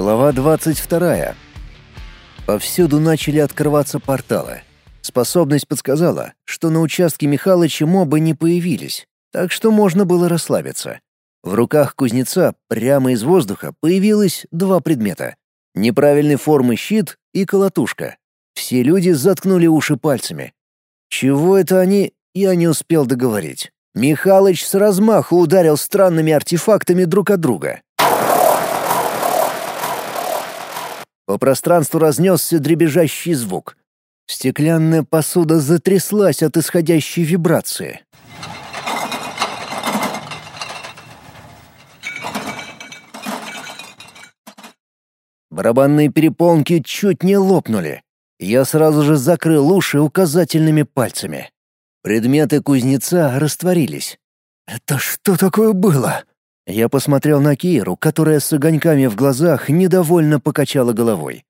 Глава 22. Повсюду начали открываться порталы. Способность подсказала, что на участке Михалыча мобы не появились, так что можно было расслабиться. В руках кузнеца прямо из воздуха появилось два предмета. Неправильной формы щит и колотушка. Все люди заткнули уши пальцами. Чего это они, я не успел договорить. Михалыч с размаху ударил странными артефактами друг от друга. По пространству разнесся дребезжащий звук. Стеклянная посуда затряслась от исходящей вибрации. Барабанные перепонки чуть не лопнули. Я сразу же закрыл уши указательными пальцами. Предметы кузнеца растворились. «Это что такое было?» Я посмотрел на Киру, которая с огоньками в глазах недовольно покачала головой.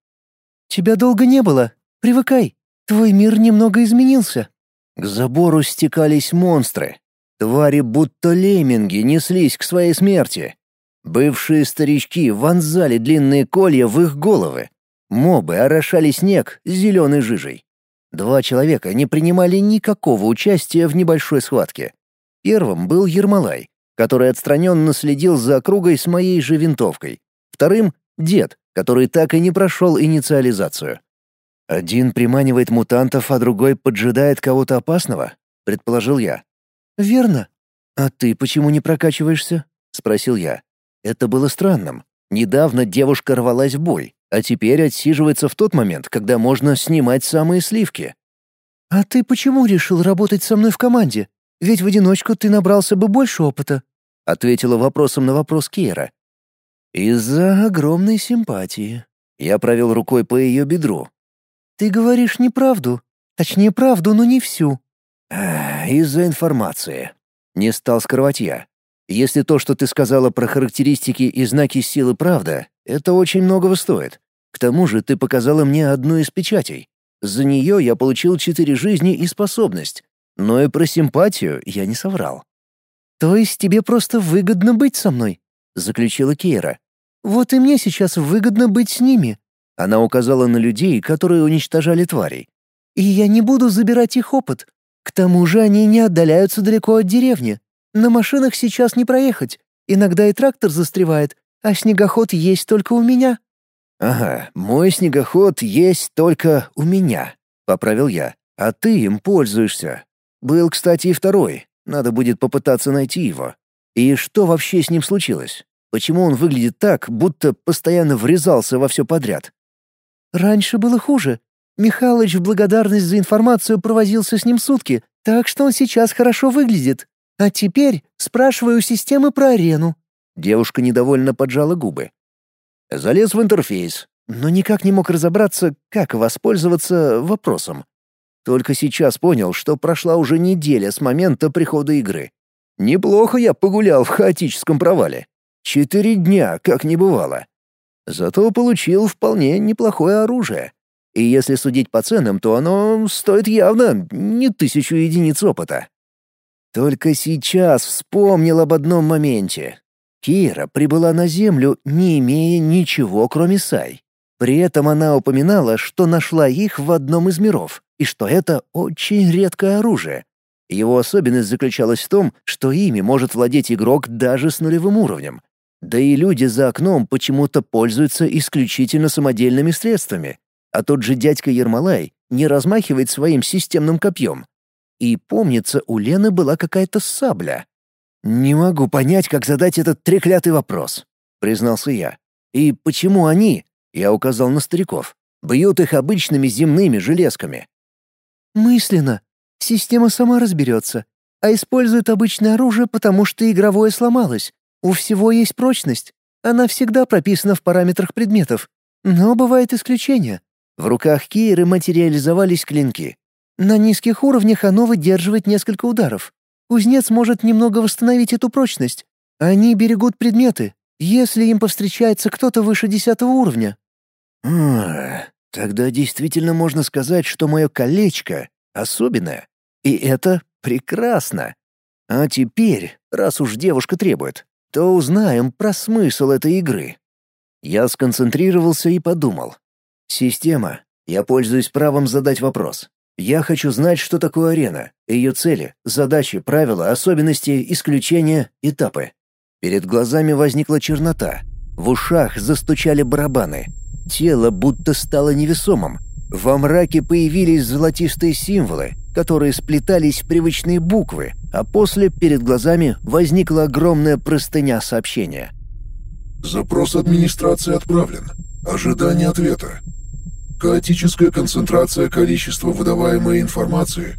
«Тебя долго не было. Привыкай. Твой мир немного изменился». К забору стекались монстры. Твари будто лемминги неслись к своей смерти. Бывшие старички вонзали длинные колья в их головы. Мобы орошали снег зеленой жижей. Два человека не принимали никакого участия в небольшой схватке. Первым был Ермолай, который отстраненно следил за округой с моей же винтовкой. Вторым — дед, который так и не прошел инициализацию. «Один приманивает мутантов, а другой поджидает кого-то опасного?» — предположил я. «Верно». «А ты почему не прокачиваешься?» — спросил я. Это было странным. Недавно девушка рвалась в бой, а теперь отсиживается в тот момент, когда можно снимать самые сливки. «А ты почему решил работать со мной в команде? Ведь в одиночку ты набрался бы больше опыта», — ответила вопросом на вопрос Кира. «Из-за огромной симпатии». Я провел рукой по ее бедру. «Ты говоришь неправду. Точнее, правду, но не всю». «Из-за информации». Не стал скрывать я. «Если то, что ты сказала про характеристики и знаки силы правда, это очень многого стоит. К тому же ты показала мне одну из печатей. За нее я получил четыре жизни и способность. Но и про симпатию я не соврал. «То есть тебе просто выгодно быть со мной?» — заключила Кейра. «Вот и мне сейчас выгодно быть с ними». Она указала на людей, которые уничтожали тварей. «И я не буду забирать их опыт. К тому же они не отдаляются далеко от деревни. На машинах сейчас не проехать. Иногда и трактор застревает, а снегоход есть только у меня». «Ага, мой снегоход есть только у меня», — поправил я. «А ты им пользуешься. Был, кстати, и второй. Надо будет попытаться найти его. И что вообще с ним случилось? Почему он выглядит так, будто постоянно врезался во все подряд? Раньше было хуже. Михалыч в благодарность за информацию провозился с ним сутки, так что он сейчас хорошо выглядит. А теперь спрашиваю у системы про арену. Девушка недовольно поджала губы. Залез в интерфейс, но никак не мог разобраться, как воспользоваться вопросом. Только сейчас понял, что прошла уже неделя с момента прихода игры. Неплохо я погулял в хаотическом провале. Четыре дня, как не бывало. Зато получил вполне неплохое оружие. И если судить по ценам, то оно стоит явно не тысячу единиц опыта. Только сейчас вспомнил об одном моменте. Кира прибыла на Землю, не имея ничего, кроме Сай. При этом она упоминала, что нашла их в одном из миров, и что это очень редкое оружие. Его особенность заключалась в том, что ими может владеть игрок даже с нулевым уровнем. Да и люди за окном почему-то пользуются исключительно самодельными средствами. А тот же дядька Ермолай не размахивает своим системным копьем. И помнится, у Лены была какая-то сабля. «Не могу понять, как задать этот треклятый вопрос», — признался я. «И почему они, я указал на стариков. Бьют их обычными земными железками. Мысленно. Система сама разберется. А использует обычное оружие, потому что игровое сломалось. У всего есть прочность. Она всегда прописана в параметрах предметов. Но бывают исключения. В руках Кейры материализовались клинки. На низких уровнях оно выдерживает несколько ударов. Кузнец может немного восстановить эту прочность. Они берегут предметы, если им повстречается кто-то выше десятого уровня. Тогда действительно можно сказать, что мое колечко особенное. И это прекрасно. А теперь, раз уж девушка требует, то узнаем про смысл этой игры. Я сконцентрировался и подумал. Система. Я пользуюсь правом задать вопрос. Я хочу знать, что такое арена, ее цели, задачи, правила, особенности, исключения, этапы. Перед глазами возникла чернота. В ушах застучали барабаны. Тело будто стало невесомым. Во мраке появились золотистые символы, которые сплетались в привычные буквы, а после перед глазами возникла огромная простыня сообщения. «Запрос администрации отправлен. Ожидание ответа. Хаотическая концентрация количества выдаваемой информации.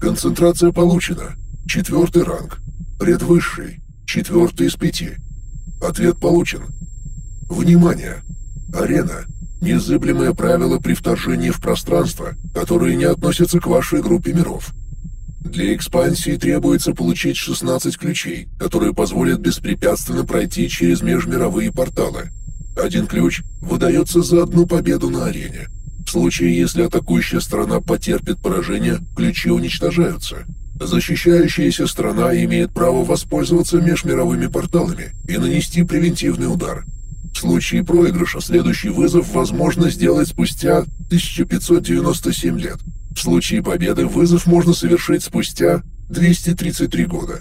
Концентрация получена. Четвертый ранг. Предвысший. Четвертый из пяти. Ответ получен. Внимание! Арена. Незыблемые правила при вторжении в пространство, которые не относятся к вашей группе миров. Для экспансии требуется получить 16 ключей, которые позволят беспрепятственно пройти через межмировые порталы. Один ключ выдается за одну победу на арене. В случае, если атакующая страна потерпит поражение, ключи уничтожаются. Защищающаяся страна имеет право воспользоваться межмировыми порталами и нанести превентивный удар. В случае проигрыша следующий вызов возможно сделать спустя 1597 лет. В случае победы вызов можно совершить спустя 233 года.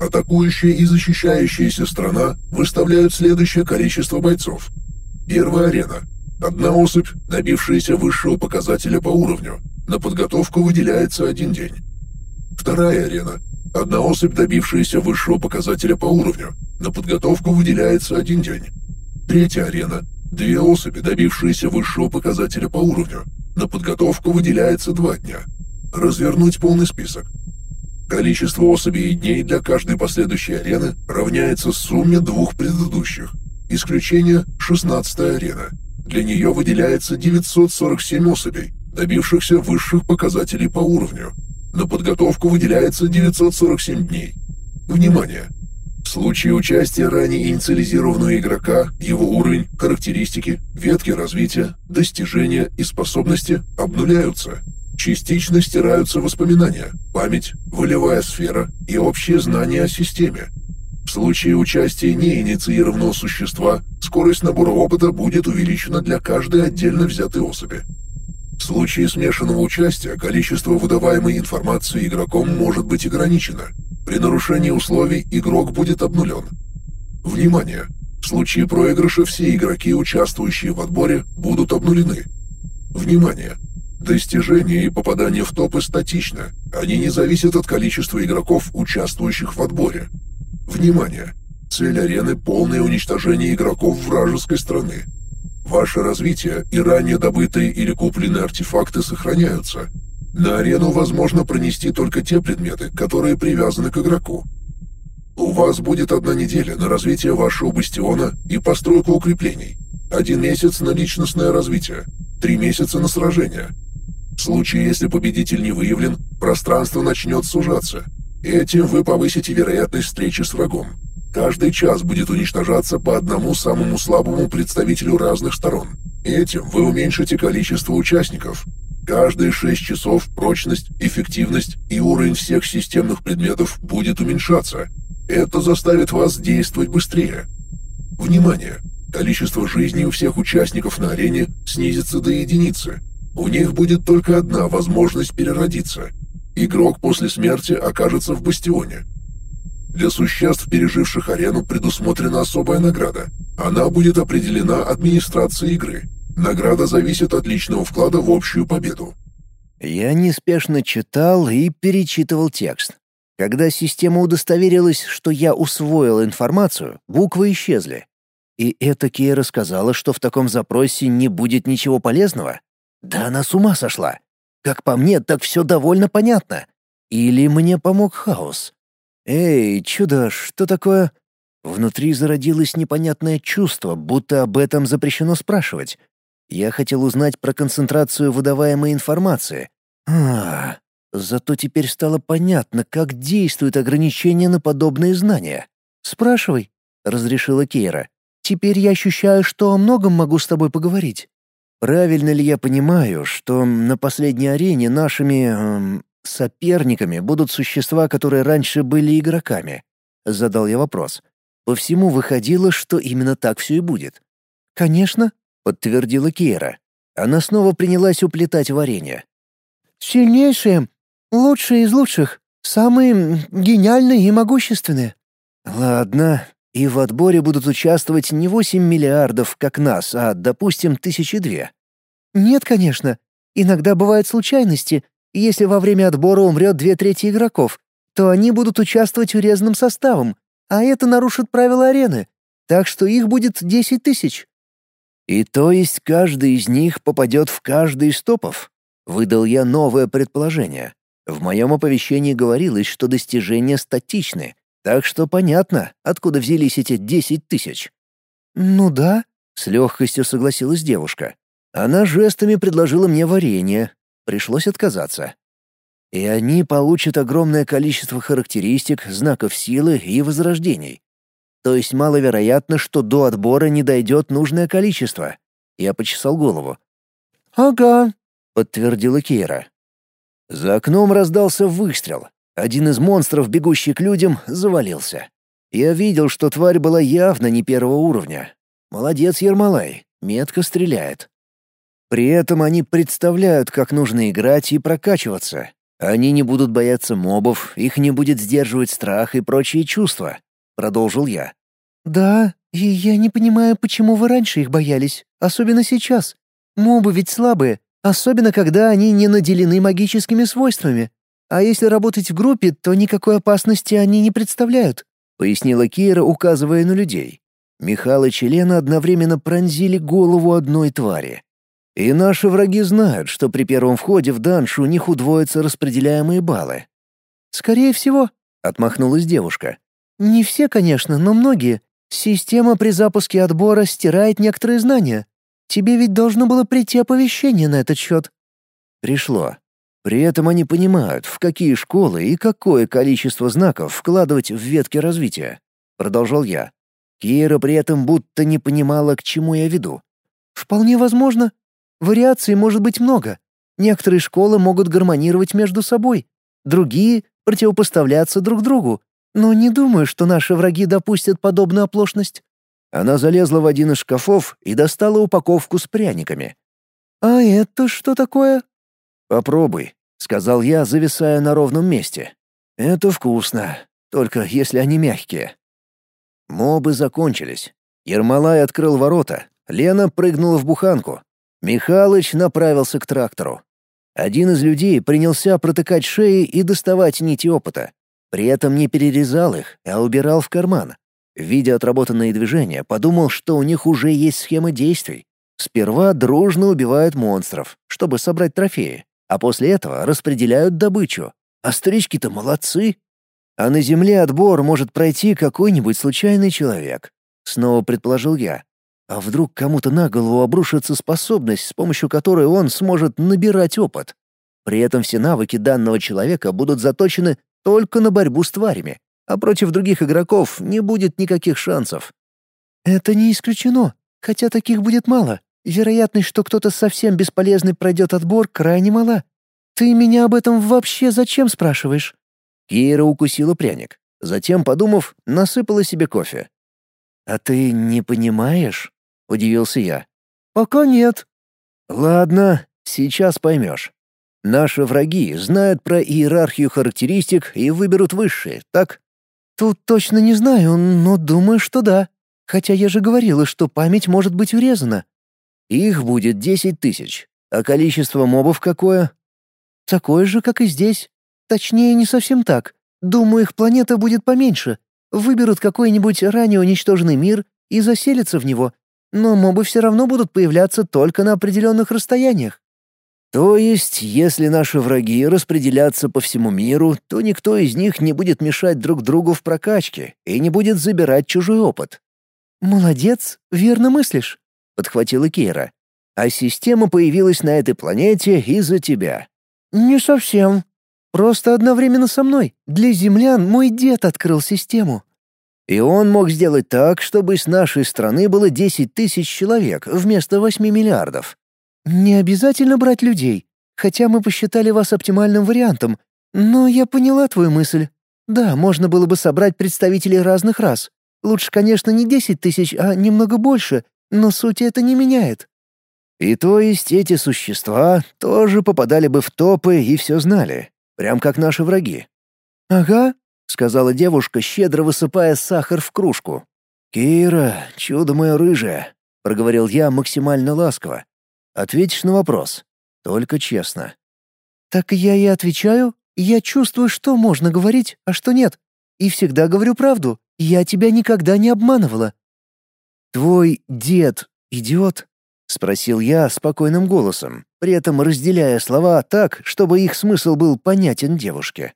Атакующая и защищающаяся страна выставляют следующее количество бойцов. Первая арена. Одна особь, добившаяся высшего показателя по уровню. На подготовку выделяется один день. Вторая арена. Одна особь, добившаяся высшего показателя по уровню. На подготовку выделяется один день. Третья арена. Две особи, добившиеся высшего показателя по уровню. На подготовку выделяется два дня. Развернуть полный список. Количество особей и дней для каждой последующей арены равняется сумме двух предыдущих. Исключение – 16 арена. Для нее выделяется 947 особей, добившихся высших показателей по уровню. На подготовку выделяется 947 дней. Внимание! Случае участия ранее инициализированного игрока, его уровень, характеристики, ветки развития, достижения и способности обнуляются – Частично стираются воспоминания, память, волевая сфера и общее знание о системе. В случае участия неинициированного существа скорость набора опыта будет увеличена для каждой отдельно взятой особи. В случае смешанного участия количество выдаваемой информации игроком может быть ограничено. При нарушении условий игрок будет обнулен. Внимание! В случае проигрыша все игроки, участвующие в отборе, будут обнулены. Внимание! Достижения и попадание в топы статично. Они не зависят от количества игроков, участвующих в отборе. Внимание! Цель арены – полное уничтожение игроков вражеской страны. Ваше развитие и ранее добытые или купленные артефакты сохраняются. На арену возможно пронести только те предметы, которые привязаны к игроку. У вас будет одна неделя на развитие вашего бастиона и постройку укреплений. Один месяц на личностное развитие. Три месяца на сражение. В случае, если победитель не выявлен, пространство начнет сужаться. Этим вы повысите вероятность встречи с врагом. Каждый час будет уничтожаться по одному самому слабому представителю разных сторон. Этим вы уменьшите количество участников. Каждые шесть часов прочность, эффективность и уровень всех системных предметов будет уменьшаться. Это заставит вас действовать быстрее. Внимание! Количество жизней у всех участников на арене снизится до единицы. У них будет только одна возможность переродиться. Игрок после смерти окажется в бастионе. Для существ, переживших арену, предусмотрена особая награда. Она будет определена администрацией игры. Награда зависит от личного вклада в общую победу. Я неспешно читал и перечитывал текст. Когда система удостоверилась, что я усвоил информацию, буквы исчезли. И это Кия рассказала, что в таком запросе не будет ничего полезного? Да она с ума сошла. Как по мне, так все довольно понятно. Или мне помог хаос? Эй, чудо, что такое? Внутри зародилось непонятное чувство, будто об этом запрещено спрашивать. Я хотел узнать про концентрацию выдаваемой информации. А, зато теперь стало понятно, как действуют ограничения на подобные знания. «Спрашивай», — разрешила Кейра. «Теперь я ощущаю, что о многом могу с тобой поговорить». Правильно ли я понимаю, что на последней арене нашими эм, соперниками будут существа, которые раньше были игроками? Задал я вопрос. По всему выходило, что именно так все и будет. «Конечно», — подтвердила Кира. Она снова принялась уплетать варенье. «Сильнейшие, лучшие из лучших, самые гениальные и могущественные». «Ладно, и в отборе будут участвовать не 8 миллиардов, как нас, а, допустим, тысячи две». «Нет, конечно. Иногда бывают случайности. Если во время отбора умрет две трети игроков, то они будут участвовать урезанным составом, а это нарушит правила арены. Так что их будет десять тысяч». «И то есть каждый из них попадет в каждый из топов?» Выдал я новое предположение. В моем оповещении говорилось, что достижения статичны, так что понятно, откуда взялись эти десять тысяч. «Ну да», — с легкостью согласилась девушка. Она жестами предложила мне варенье. Пришлось отказаться. И они получат огромное количество характеристик, знаков силы и возрождений. То есть маловероятно, что до отбора не дойдет нужное количество. Я почесал голову. «Ага», — подтвердила Кейра. За окном раздался выстрел. Один из монстров, бегущий к людям, завалился. Я видел, что тварь была явно не первого уровня. Молодец, Ермолай, метко стреляет. При этом они представляют, как нужно играть и прокачиваться. Они не будут бояться мобов, их не будет сдерживать страх и прочие чувства. Продолжил я. «Да, и я не понимаю, почему вы раньше их боялись, особенно сейчас. Мобы ведь слабые, особенно когда они не наделены магическими свойствами. А если работать в группе, то никакой опасности они не представляют», — пояснила Кира, указывая на людей. Михалыч и Лена одновременно пронзили голову одной твари. И наши враги знают, что при первом входе в данж у них удвоятся распределяемые баллы. «Скорее всего», — отмахнулась девушка. «Не все, конечно, но многие. Система при запуске отбора стирает некоторые знания. Тебе ведь должно было прийти оповещение на этот счет». Пришло. При этом они понимают, в какие школы и какое количество знаков вкладывать в ветки развития. Продолжал я. Кира при этом будто не понимала, к чему я веду. «Вполне возможно. Вариаций может быть много. Некоторые школы могут гармонировать между собой, другие — противопоставляться друг другу. Но не думаю, что наши враги допустят подобную оплошность». Она залезла в один из шкафов и достала упаковку с пряниками. «А это что такое?» «Попробуй», — сказал я, зависая на ровном месте. «Это вкусно, только если они мягкие». Мобы закончились. Ермолай открыл ворота, Лена прыгнула в буханку. Михалыч направился к трактору. Один из людей принялся протыкать шеи и доставать нити опыта. При этом не перерезал их, а убирал в карман. Видя отработанные движения, подумал, что у них уже есть схема действий. Сперва дружно убивают монстров, чтобы собрать трофеи, а после этого распределяют добычу. А старички-то молодцы. А на земле отбор может пройти какой-нибудь случайный человек. Снова предположил я. А вдруг кому-то на голову обрушится способность, с помощью которой он сможет набирать опыт? При этом все навыки данного человека будут заточены только на борьбу с тварями, а против других игроков не будет никаких шансов. Это не исключено, хотя таких будет мало. Вероятность, что кто-то совсем бесполезный пройдет отбор, крайне мала. Ты меня об этом вообще зачем спрашиваешь? Кира укусила пряник. Затем, подумав, насыпала себе кофе. «А ты не понимаешь?» — удивился я. «Пока нет». «Ладно, сейчас поймешь. Наши враги знают про иерархию характеристик и выберут высшие, так? Тут точно не знаю, но думаю, что да. Хотя я же говорила, что память может быть урезана. Их будет десять тысяч. А количество мобов какое? Такое же, как и здесь. Точнее, не совсем так. Думаю, их планета будет поменьше. Выберут какой-нибудь ранее уничтоженный мир и заселятся в него. Но мобы все равно будут появляться только на определенных расстояниях. То есть, если наши враги распределятся по всему миру, то никто из них не будет мешать друг другу в прокачке и не будет забирать чужой опыт. «Молодец, верно мыслишь», — подхватила Кира. «А система появилась на этой планете из-за тебя». «Не совсем. Просто одновременно со мной. Для землян мой дед открыл систему». И он мог сделать так, чтобы с нашей страны было 10 тысяч человек вместо 8 миллиардов. «Не обязательно брать людей, хотя мы посчитали вас оптимальным вариантом. Но я поняла твою мысль. Да, можно было бы собрать представителей разных рас. Лучше, конечно, не десять тысяч, а немного больше, но суть это не меняет. И то есть эти существа тоже попадали бы в топы и все знали, прям как наши враги. «Ага», — сказала девушка, щедро высыпая сахар в кружку. «Кира, чудо мое рыжее», — проговорил я максимально ласково. «Ответишь на вопрос. Только честно». «Так я и отвечаю. Я чувствую, что можно говорить, а что нет. И всегда говорю правду. Я тебя никогда не обманывала». «Твой дед идиот?» — спросил я спокойным голосом, при этом разделяя слова так, чтобы их смысл был понятен девушке.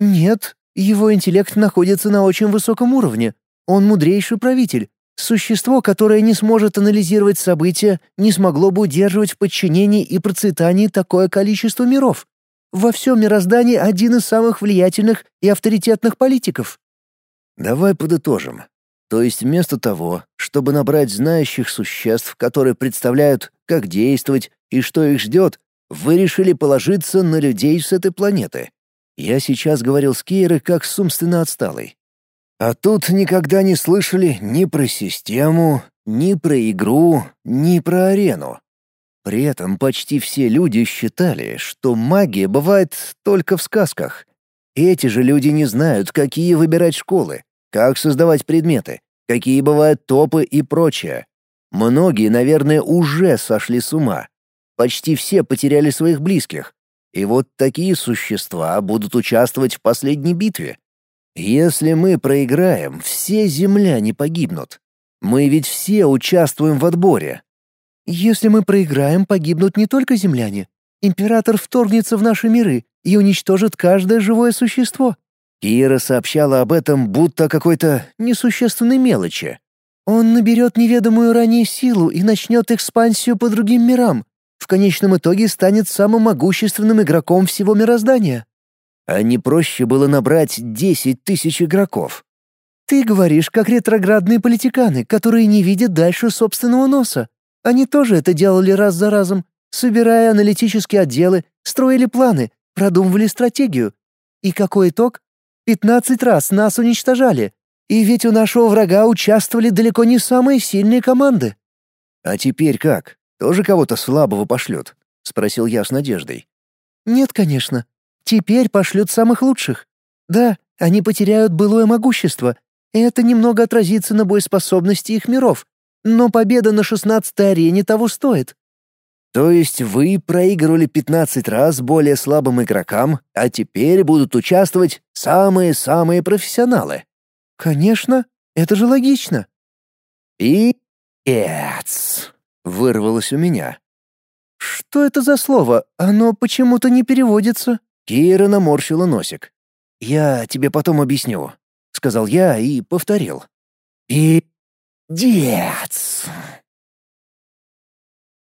«Нет, его интеллект находится на очень высоком уровне. Он мудрейший правитель. Существо, которое не сможет анализировать события, не смогло бы удерживать в подчинении и процветании такое количество миров. Во всем мироздании один из самых влиятельных и авторитетных политиков». «Давай подытожим. То есть вместо того, чтобы набрать знающих существ, которые представляют, как действовать и что их ждет, вы решили положиться на людей с этой планеты. Я сейчас говорил с Кейрой как с умственно отсталой. А тут никогда не слышали ни про систему, ни про игру, ни про арену. При этом почти все люди считали, что магия бывает только в сказках. Эти же люди не знают, какие выбирать школы, как создавать предметы, какие бывают топы и прочее. Многие, наверное, уже сошли с ума. Почти все потеряли своих близких. И вот такие существа будут участвовать в последней битве. Если мы проиграем, все земляне погибнут. Мы ведь все участвуем в отборе. Если мы проиграем, погибнут не только земляне. Император вторгнется в наши миры и уничтожит каждое живое существо. Кира сообщала об этом будто какой-то несущественной мелочи. Он наберет неведомую ранее силу и начнет экспансию по другим мирам. В конечном итоге станет самым могущественным игроком всего мироздания. А не проще было набрать десять тысяч игроков? Ты говоришь, как ретроградные политиканы, которые не видят дальше собственного носа. Они тоже это делали раз за разом, собирая аналитические отделы, строили планы, продумывали стратегию. И какой итог? Пятнадцать раз нас уничтожали. И ведь у нашего врага участвовали далеко не самые сильные команды. А теперь как? Тоже кого-то слабого пошлют? Спросил я с надеждой. Нет, конечно. Теперь пошлют самых лучших. Да, они потеряют былое могущество. Это немного отразится на боеспособности их миров. Но победа на шестнадцатой арене того стоит. То есть вы проигрывали 15 раз более слабым игрокам, а теперь будут участвовать самые-самые профессионалы? Конечно, это же логично. И эц вырвалось у меня. Что это за слово? Оно почему-то не переводится. Кира наморщила носик. Я тебе потом объясню, сказал я и повторил. И дец.